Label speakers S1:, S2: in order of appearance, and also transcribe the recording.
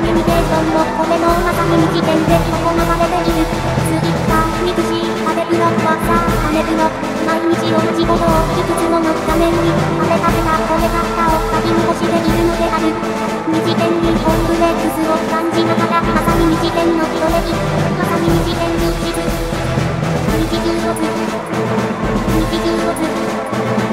S1: コミュニケーションの米のまさに満ちてんで行われている Twitter ミクシーアデブロワサーアネ毎日同じことをいくつもの画面に食て食べた米が他を先にしているのである満ち点にコンプレックスを感じながらまさに満ちての広めにまさに満ちてん充実日中をつ日中をつ